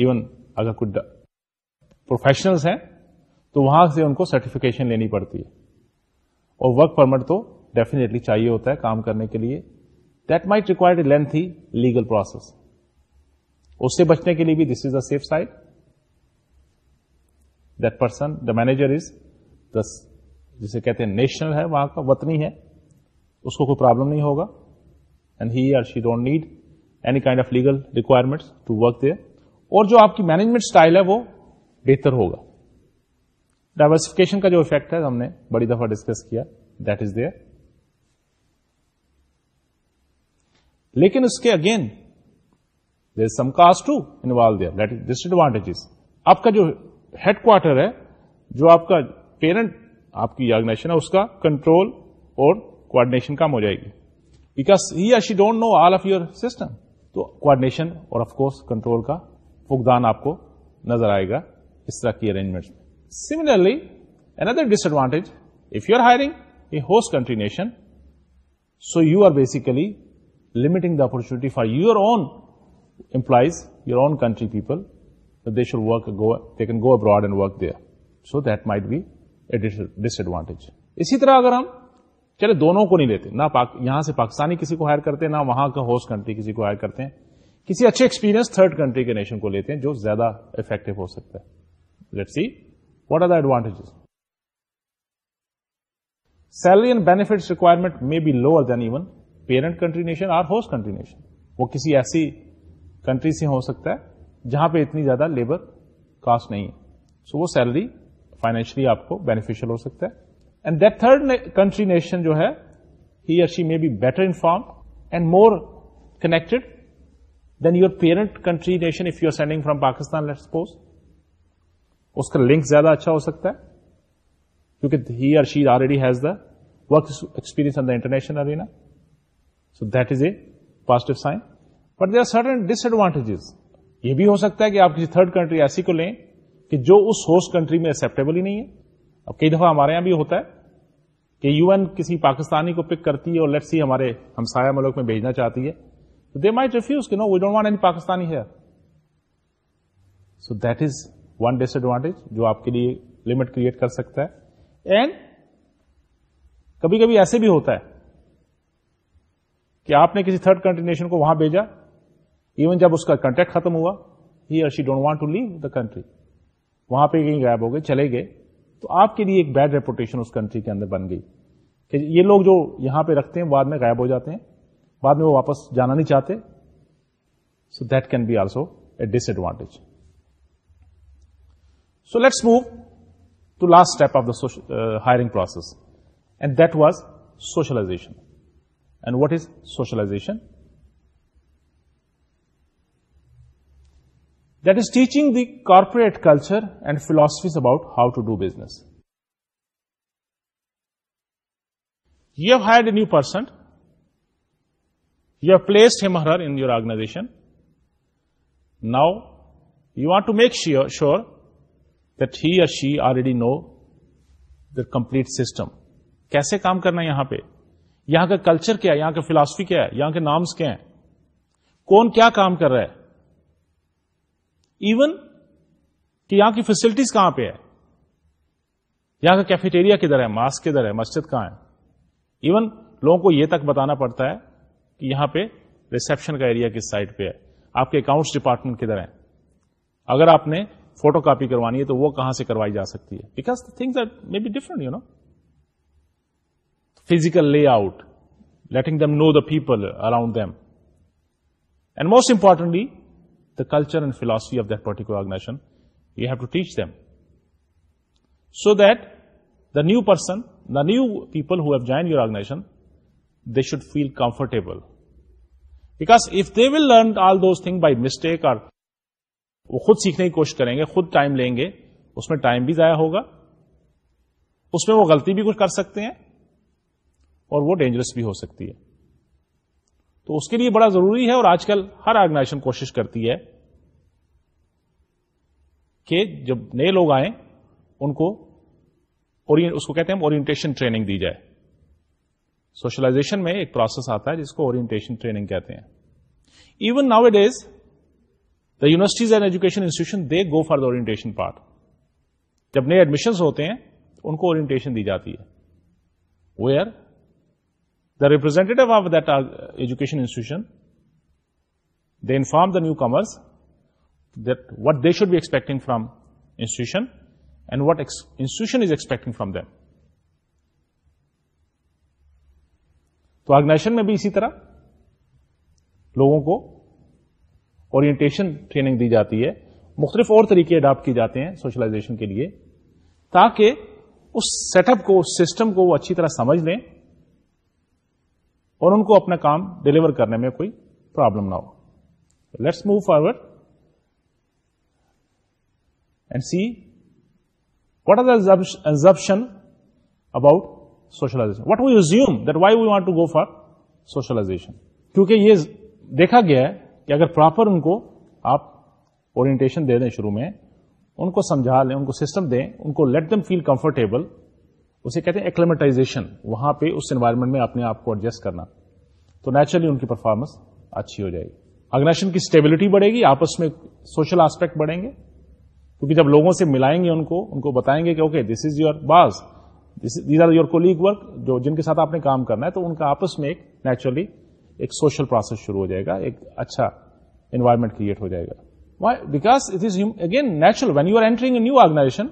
Speaker 1: even اگر کچھ پروفیشنل ہیں تو وہاں سے ان کو سرٹیفکیشن لینی پڑتی ہے اور ورک پرمٹ تو ڈیفینےٹلی چاہیے ہوتا ہے کام کرنے کے لیے that might required lengthy legal process اس سے بچنے کے لیے بھی this is the safe side that person the manager is this جسے کہتے ہیں نیشنل ہے وہاں کا وطنی ہے اس کو کوئی پرابلم نہیں ہوگا and he or she don't need any kind of legal requirement to work there اور جو آپ کی مینجمنٹ اسٹائل ہے وہ بہتر ہوگا ڈائورسفکیشن کا جو افیکٹ ہے ہم نے بڑی دفعہ ڈسکس کیا دیٹ از دیئر لیکن اس کے again there some cost to involve there that is disadvantages آپ کا جو ہیڈ کوارٹر ہے جو آپ کا پیرنٹ آپ کی آرگنائزیشن ہے اس کا کنٹرول اور کوآڈینیشن کم ہو جائے گی because he she don't know all of your system تو کوڈینےشن اور آف کورس کنٹرول کا فقدان آپ کو نظر آئے گا اس طرح کی ارینجمنٹ میں اندر N other disadvantage if you are hiring a host country nation so you are basically limiting the opportunity for your own employees your own country people they should work they can go abroad and work there so that might be a disadvantage اسی طرح اگر ہم چلے دونوں کو نہیں لیتے نہ یہاں سے پاکستانی کسی کو ہائر کرتے ہیں نہ وہاں کا ہوسٹ کنٹری کسی کو ہائر کرتے ہیں کسی اچھے ایکسپیرینس تھرڈ کنٹری کے نیشن کو لیتے ہیں جو زیادہ افیکٹو ہو سکتا ہے let see what are the advantage salary and benefit requirement میں be lower than even parent country nation اور ہوسٹ کنٹری نیشن وہ کسی ایسی کنٹری سے ہو سکتا ہے جہاں پہ اتنی زیادہ لیبر کاسٹ نہیں ہے سو so, وہ سیلری فائنینشلی آپ کو بینیفیشل ہو سکتا ہے شن جو ہے he or she may better inform and more connected than you are parent country nation sending from Pakistan let suppose اس کا لنک زیادہ اچھا ہو سکتا ہے کیونکہ he or she already has the work experience on the international arena so that is a positive sign but they are certain disadvantages یہ بھی ہو سکتا ہے کہ آپ کسی تھرڈ کنٹری ایسی کو لیں کہ جو اس ہوسٹ کنٹری میں ایکسپٹیبل ہی نہیں ہے کئی دفعہ ہمارے یہاں بھی ہوتا ہے کہ یو این کسی پاکستانی کو پک کرتی ہے اور لیٹ سی ہمارے ہمسایا ملک میں بھیجنا چاہتی ہے تو they may don't want any Pakistani here so that is one disadvantage جو آپ کے لیے لمٹ کریٹ کر سکتا ہے اینڈ کبھی کبھی ایسے بھی ہوتا ہے کہ آپ نے کسی تھرڈ کنٹری نیشن کو وہاں بھیجا ایون جب اس کا کنٹیکٹ ختم ہوا ہی اور she don't want to leave the country وہاں پہ کہیں غائب ہو گئے چلے گئے تو آپ کے لیے ایک بیڈ ریپوٹیشن اس کنٹری کے اندر بن گئی کہ یہ لوگ جو یہاں پہ رکھتے ہیں بعد میں غائب ہو جاتے ہیں بعد میں وہ واپس جانا نہیں چاہتے so that can be also a disadvantage so let's move to last step of the hiring process and that was socialization and what is socialization that is teaching the corporate culture and philosophies about how to do business you have hired a new person you have place him or in your organization now you want to make sure sure the or she already know the complete system کیسے کام کرنا یہاں پہ یہاں کا culture کیا ہے یہاں کا فلاسفی کیا ہے یہاں کے نامس کیا ہیں کون کیا کام کر رہے ہیں ایون کہ یہاں کی فیسلٹیز کہاں پہ ہے یہاں کا کیفیٹیریا کدھر ہے ماسک کدھر ہے مسجد کہاں ہے ایون لوگوں کو یہ تک بتانا پڑتا ہے کہ یہاں پہ ریسپشن کا ایریا کس سائڈ پہ ہے آپ کے اکاؤنٹس ڈپارٹمنٹ کدھر ہے اگر آپ نے فوٹو کاپی کروانی ہے تو وہ کہاں سے کروائی جا سکتی ہے because the things are me be different you know physical layout letting them know the people around them and most importantly culture and have of teach you have to teach new so the new person the new people who have join should they should feel comfortable because will learn all those thing by mistake اور وہ خود سیکھنے کی کوشش کریں گے خود time لیں گے اس میں ٹائم بھی ضائع ہوگا اس میں وہ غلطی بھی کچھ کر سکتے ہیں اور وہ ڈینجرس بھی ہو سکتی ہے تو اس کے لیے بڑا ضروری ہے اور آج کل ہر آرگنائزیشن کوشش کرتی ہے کہ جب نئے لوگ آئیں ان کو اس کو کہتے ہیں اورینٹیشن ٹریننگ دی جائے سوشلائزیشن میں ایک پروسیس آتا ہے جس کو اورینٹیشن ٹریننگ کہتے ہیں even now it is the universities and education institution they go for the orientation part جب نئے ایڈمیشنز ہوتے ہیں ان کو اورینٹیشن دی جاتی ہے where representative of that education institution institution, they the new newcomers that what they should be expecting from institution and what institution is expecting from them. تو آرگنائزیشن میں بھی اسی طرح لوگوں کو اورینٹیشن ٹریننگ دی جاتی ہے مختلف اور طریقے اڈاپٹ کیے جاتے ہیں سوشلائزیشن کے لیے تاکہ اس سیٹ اپ کو سسٹم کو وہ اچھی طرح سمجھ لیں اور ان کو اپنا کام ڈلیور کرنے میں کوئی پرابلم نہ ہو let's move forward and see what are the assumption about socialization what we resume that why we want to go for socialization کیونکہ یہ دیکھا گیا ہے کہ اگر پراپر ان کو آپ اورینٹیشن دے دیں شروع میں ان کو سمجھا لیں ان کو سسٹم دیں ان کو لیٹ دم فیل کمفرٹیبل اسے کہتے ہیں ایکلیمیٹائزیشن وہاں پہ اس انوائرمنٹ میں اپنے آپ کو ایڈجسٹ کرنا تو نیچرلی ان کی پرفارمنس اچھی ہو جائے گی آرگنائزیشن کی اسٹیبلٹی بڑھے گی آپس میں سوشل آسپیکٹ بڑھیں گے کیونکہ جب لوگوں سے ملائیں گے ان کو ان کو بتائیں گے کہ okay this is your boss these are your colleague work جو جن کے ساتھ آپ نے کام کرنا ہے تو ان کا آپس میں ایک نیچرلی ایک سوشل پروسیس شروع ہو جائے گا ایک اچھا انوائرمنٹ کریٹ ہو جائے گا because it is again natural when you are entering new organization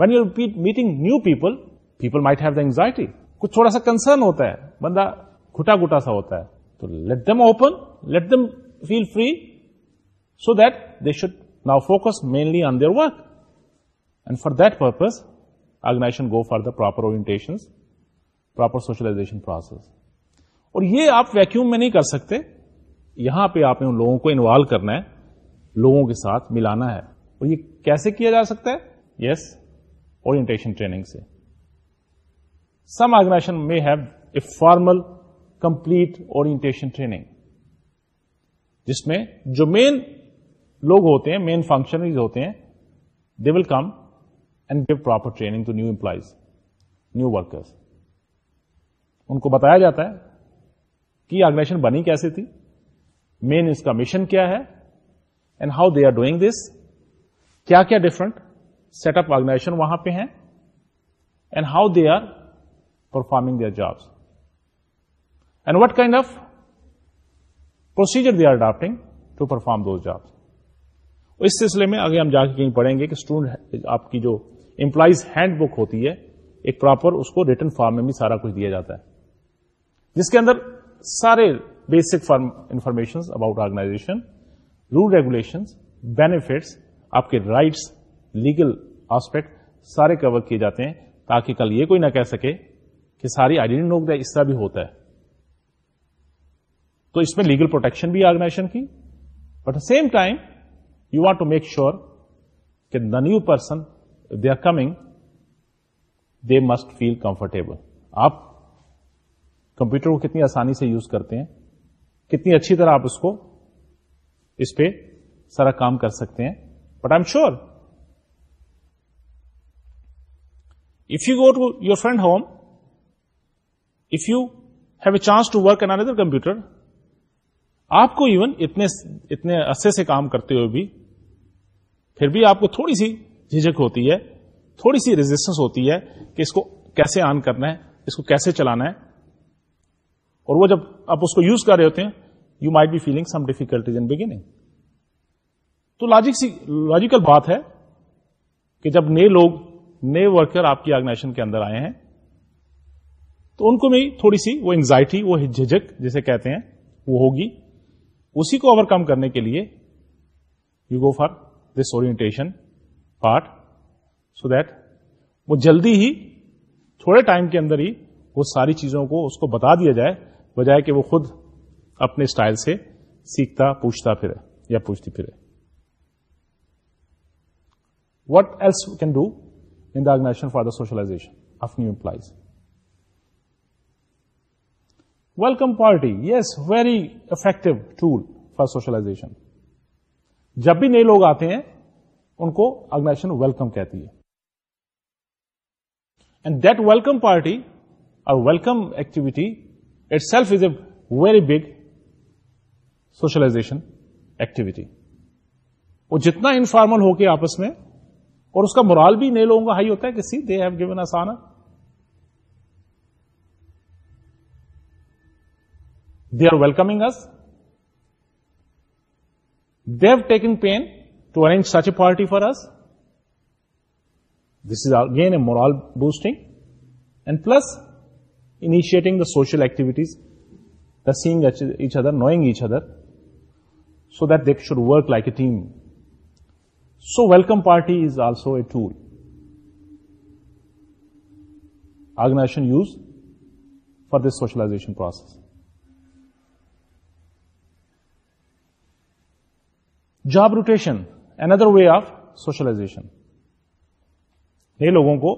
Speaker 1: when you are meeting new people people might have the anxiety کچھ تھوڑا سا کنسرن ہوتا ہے بندہ گھٹا گھٹا سا ہوتا ہے تو let them open let them feel free so that they should now focus mainly on their work and for that purpose organization go for the proper orientation proper socialization process اور یہ آپ ویکیوم میں نہیں کر سکتے یہاں پہ آپ نے ان لوگوں کو انوالو کرنا ہے لوگوں کے ساتھ ملانا ہے اور یہ کیسے کیا جا سکتا ہے یس اورینٹیشن ٹریننگ سے some organization may have a formal complete orientation training جس میں جو مین لوگ ہوتے ہیں مین فنکشنریز ہوتے ہیں they will come and give proper training to new employees new workers ان کو بتایا جاتا ہے کہ آرگنائزیشن بنی کیسے تھی مین اس کا مشن کیا ہے and how they are doing this کیا کیا ڈفرنٹ سیٹ اپ آرگنائزیشن وہاں پہ ہیں and how they are forming their job what kind of procedure they are adapting to perform اس سلسلے میں پڑھیں گے کہ سارا کچھ دیا جاتا ہے جس کے اندر سارے basic information about organization role regulation benefits آپ کے رائٹس لیگل آسپیکٹ سارے کور کیے جاتے ہیں تاکہ کل یہ کوئی نہ کہہ سکے کہ ساری دیں اس طرح بھی ہوتا ہے تو اس میں لیگل پروٹیکشن بھی آرگنائزیشن کی but same time you want to make sure کہ the new person they are coming they must feel comfortable آپ کمپیوٹر کو کتنی آسانی سے یوز کرتے ہیں کتنی اچھی طرح آپ اس کو اس پہ سارا کام کر سکتے ہیں but I am sure if you go to your friend home chance to work in اندر کمپیوٹر آپ کو ایون اتنے اتنے عرصے سے کام کرتے ہوئے بھی پھر بھی آپ کو تھوڑی سی جھجک ہوتی ہے تھوڑی سی ریزسٹنس ہوتی ہے کہ اس کو کیسے آن کرنا ہے اس کو کیسے چلانا ہے اور وہ جب آپ اس کو یوز کر رہے ہوتے ہیں you might be feeling some difficulties in beginning تو لاجک سی لاجیکل بات ہے کہ جب نئے لوگ نئے ورکر آپ کی آرگنائزیشن کے اندر آئے ہیں تو ان کو بھی تھوڑی سی وہ اینزائٹی وہ ہجک جسے کہتے ہیں وہ ہوگی اسی کو اوور کم کرنے کے لیے you go for this orientation part so that وہ جلدی ہی تھوڑے ٹائم کے اندر ہی وہ ساری چیزوں کو اس کو بتا دیا جائے بجائے کہ وہ خود اپنے اسٹائل سے سیکھتا پوچھتا پھر یا پوچھتی پھر what what else can do in the organization for the socialization of new employees welcome party yes very effective tool for socialization جب بھی نئے لوگ آتے ہیں ان کو آرگنائزیشن ویلکم کہتی ہے اینڈ دیٹ ویلکم پارٹی اور welcome activity itself is a very big socialization activity وہ جتنا انفارمل ہو کے آپس میں اور اس کا مورال بھی نئے لوگوں کا ہائی ہوتا ہے کہ سی دے ہیو گیون آسان They are welcoming us. They have taken pain to arrange such a party for us. This is again a morale boosting, and plus initiating the social activities, the seeing each other, knowing each other, so that they should work like a team. So welcome party is also a tool organization use for this socialization process. Job rotation another way of socialization یہ لوگوں کو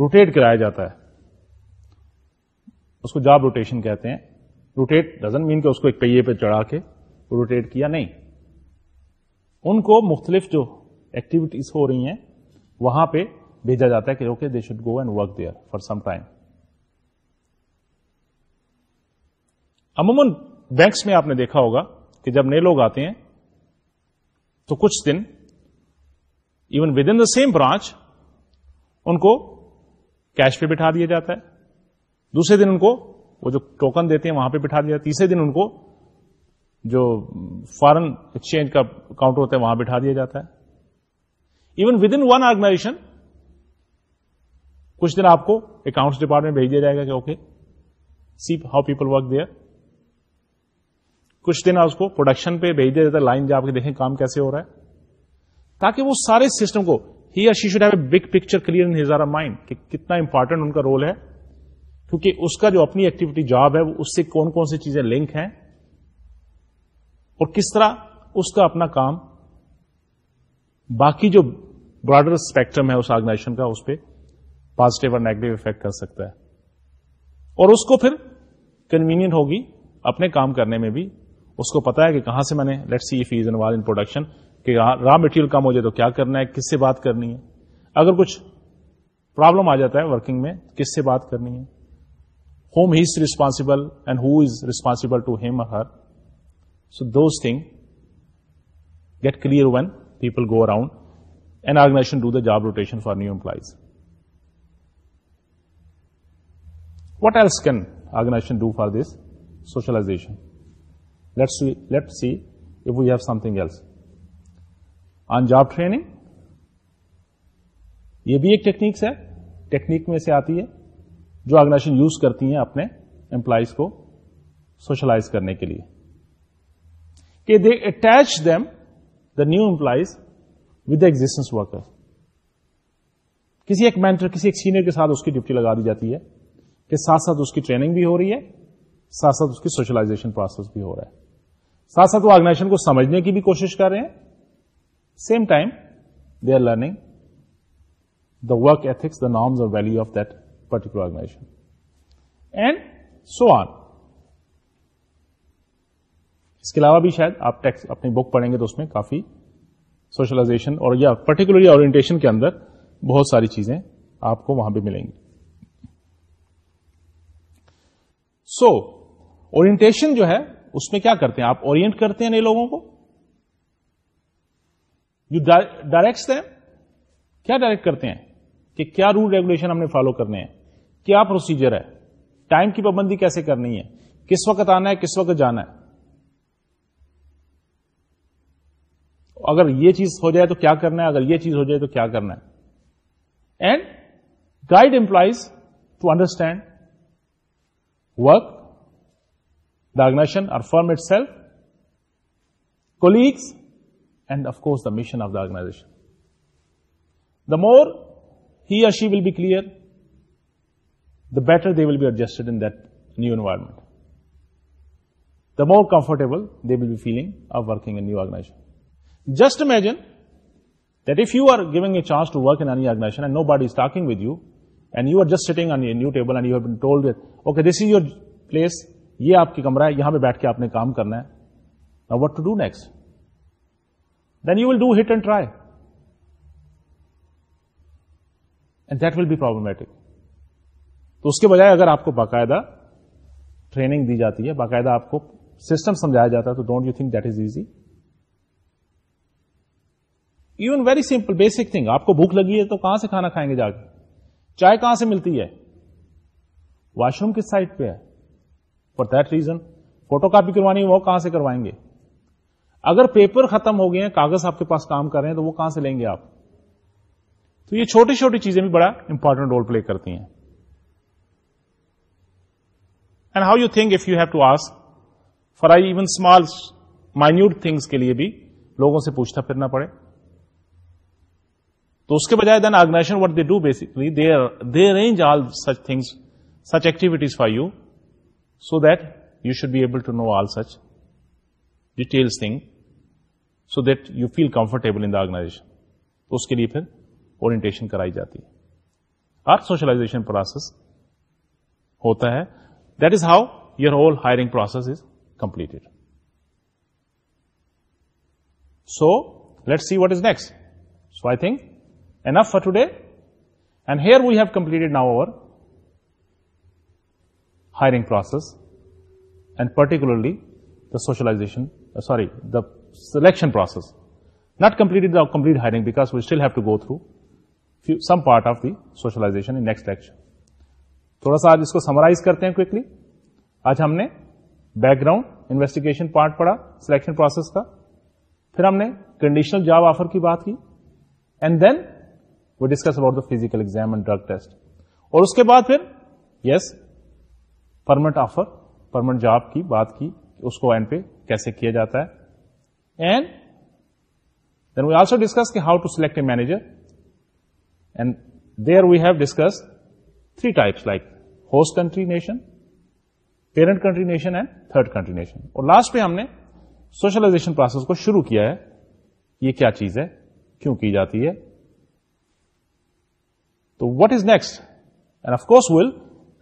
Speaker 1: rotate کرایا جاتا ہے اس کو job rotation کہتے ہیں روٹیٹ ڈزن مین کہ اس کو ایک پہیے پہ چڑھا کے روٹیٹ کیا نہیں ان کو مختلف جو ایکٹیویٹیز ہو رہی ہیں وہاں پہ بھیجا جاتا ہے کہ okay they should go and work there for some time عموماً بینکس میں آپ نے دیکھا ہوگا کہ جب نئے لوگ آتے ہیں تو کچھ دن even within the same branch ان کو کیش پہ بٹھا دیا جاتا ہے دوسرے دن ان کو وہ جو ٹوکن دیتے ہیں وہاں پہ بٹھا دیا تیسرے دن ان کو جو فارن ایکسچینج کا کاؤنٹر ہوتا ہے وہاں بٹھا دیا جاتا ہے even within one organization کچھ دن آپ کو اکاؤنٹس ڈپارٹمنٹ بھیج دیا جائے گا کہ okay see how people work there کچھ دن اس کو پروڈکشن پہ بھیج دیا جاتا ہے لائن جا کے دیکھیں کام کیسے ہو رہا ہے تاکہ وہ سارے سسٹم کو ہی should have a big picture clear in ہزار مائنڈ کہ کتنا امپورٹنٹ ان کا رول ہے کیونکہ اس کا جو اپنی ایکٹیویٹی جاب ہے وہ اس سے کون کون سی چیزیں لنک ہیں اور کس طرح اس کا اپنا کام باقی جو براڈر اسپیکٹرم ہے اس آرگنائزیشن کا اس پہ پازیٹو اور نیگیٹو افیکٹ کر سکتا ہے اور اس کو پھر کنوینئنٹ ہوگی اپنے کام کرنے میں بھی اس کو پتا ہے کہ کہاں سے میں نے let see phase involve in production کہ را مٹیریل کم ہو جائے تو کیا کرنا ہے کس سے بات کرنی ہے اگر کچھ پرابلم آ جاتا ہے ورکنگ میں کس سے بات کرنی ہے whom he is responsible and who is responsible to him her so those thing get clear when people go around and organization do the job rotation for new employees what else can organization do for this socialisation let see if we have something else. On job training, یہ بھی ایک techniques ہے technique میں سے آتی ہے جو organization use کرتی ہیں اپنے امپلائیز کو سوشلائز کرنے کے لیے کہ they attach them the new employees with existing worker کسی ایک مینٹر کسی ایک سینئر کے ساتھ اس کی ڈیوٹی لگا دی جاتی ہے کہ ساتھ ساتھ اس کی ٹریننگ بھی ہو رہی ہے ساتھ ساتھ اس کی سوشلائزیشن پروسیس بھی ہو رہا ہے ساتھ ساتھ وہ آرگنائزیشن کو سمجھنے کی بھی کوشش کر رہے ہیں same time they are learning the work ethics the norms اور value of that particular organization and so on اس کے علاوہ بھی شاید آپ ٹیکس اپنی بک پڑھیں گے تو اس میں کافی سوشلائزیشن اور یا پرٹیکولرلی اورینٹیشن کے اندر بہت ساری چیزیں آپ کو وہاں پہ ملیں گی سو so, اورینٹیشن جو ہے اس میں کیا کرتے ہیں آپ کرتے ہیں نئے لوگوں کو یو ڈائریکٹس کیا ڈائریکٹ کرتے ہیں کہ کیا رول ریگولیشن ہم نے فالو کرنے ہیں کیا پروسیجر ہے ٹائم کی پابندی کیسے کرنی ہے کس وقت آنا ہے کس وقت جانا ہے اگر یہ چیز ہو جائے تو کیا کرنا ہے اگر یہ چیز ہو جائے تو کیا کرنا ہے and guide employees to understand work the organization or firm itself, colleagues, and of course the mission of the organization. The more he or she will be clear, the better they will be adjusted in that new environment. The more comfortable they will be feeling of working in a new organization. Just imagine that if you are giving a chance to work in any organization and nobody is talking with you, and you are just sitting on a new table and you have been told that, okay, this is your place, یہ آپ کی کمرہ ہے یہاں پہ بیٹھ کے آپ نے کام کرنا ہے what to do next then you will do hit and try and that will be problematic تو اس کے بجائے اگر آپ کو باقاعدہ ٹریننگ دی جاتی ہے باقاعدہ آپ کو سسٹم سمجھایا جاتا ہے تو don't you think that is easy even very simple basic thing آپ کو بھوک لگی ہے تو کہاں سے کھانا کھائیں گے جا کے چائے کہاں سے ملتی ہے واش روم کس سائڈ پہ ہے for that reason photo copy کروانی وہ کہاں سے کروائیں گے اگر پیپر ختم ہو گئے ہیں کاغذ آپ کے پاس کام کر رہے ہیں تو وہ کہاں سے لیں گے آپ تو یہ چھوٹی چھوٹی چیزیں بھی بڑا امپورٹنٹ رول پلے کرتی ہیں and how you you think if have to ask for I even small minute things کے لیے بھی لوگوں سے پوچھتا پھرنا پڑے تو اس کے بجائے then organization what they do basically they arrange range all such things such activities for you so that you should be able to know all such detail thing so that you feel comfortable in the organization تو اس کے لیے پھر orientation کرائی جاتی ہے آپ socialisation process ہوتا ہے that is how your whole hiring process is completed so let see what is next so I think enough for today and here we have completed now our hiring process and particularly the socialisation sorry the selection process not complete complete hiring because we still have to go through some part of the socialisation next lecture تھوڑا سا آج اس کو summarize کرتے ہیں quickly آج ہم نے background investigation part پڑا سلیکشن پروسیس کا پھر ہم نے کنڈیشنل جاب آفر کی بات کی and then we discuss about the physical exam and drug test اور اس کے بعد پھر yes permanent offer permanent job کی بات کی اس کو کیسے کیا جاتا ہے and then we also discuss how to select a manager and they are we have discuss three types like host country nation parent country nation and third country nation اور لاسٹ پہ ہم نے سوشلائزیشن پروسیس کو شروع کیا ہے یہ کیا چیز ہے کیوں کی جاتی ہے تو what is next and of course will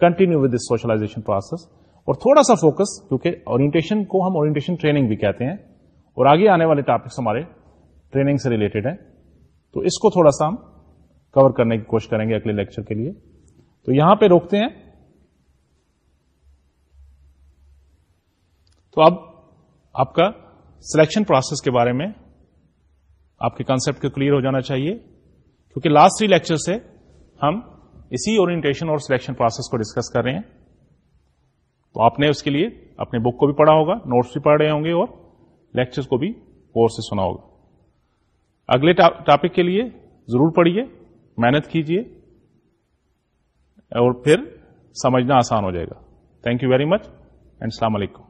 Speaker 1: continue with this socialization process اور تھوڑا سا فوکس کیونکہ اورینٹیشن کو ہم اورینٹیشن ٹریننگ بھی کہتے ہیں اور آگے آنے والے ٹاپکس ہمارے ٹریننگ سے ریلیٹڈ ہیں تو اس کو تھوڑا سا ہم کور کرنے کی کوشش کریں گے اگلے لیکچر کے لیے تو یہاں پہ روکتے ہیں تو اب آپ کا سلیکشن پروسیس کے بارے میں آپ کے کانسپٹ کو کلیئر ہو جانا چاہیے کیونکہ لاسٹ تھری لیکچر سے ہم اسی اورینٹیشن اور سلیکشن پروسیس کو ڈسکس کر رہے ہیں تو آپ نے اس کے لیے اپنے بک کو بھی پڑھا ہوگا نوٹس بھی پڑھ رہے ہوں گے اور لیکچر کو بھی غور سے سنا ہوگا اگلے ٹاپک کے لیے ضرور پڑھیے محنت کیجیے اور پھر سمجھنا آسان ہو جائے گا thank you very much and السلام علیکم